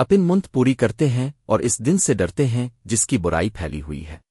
اپن منت پوری کرتے ہیں اور اس دن سے ڈرتے ہیں جس کی برائی پھیلی ہوئی ہے۔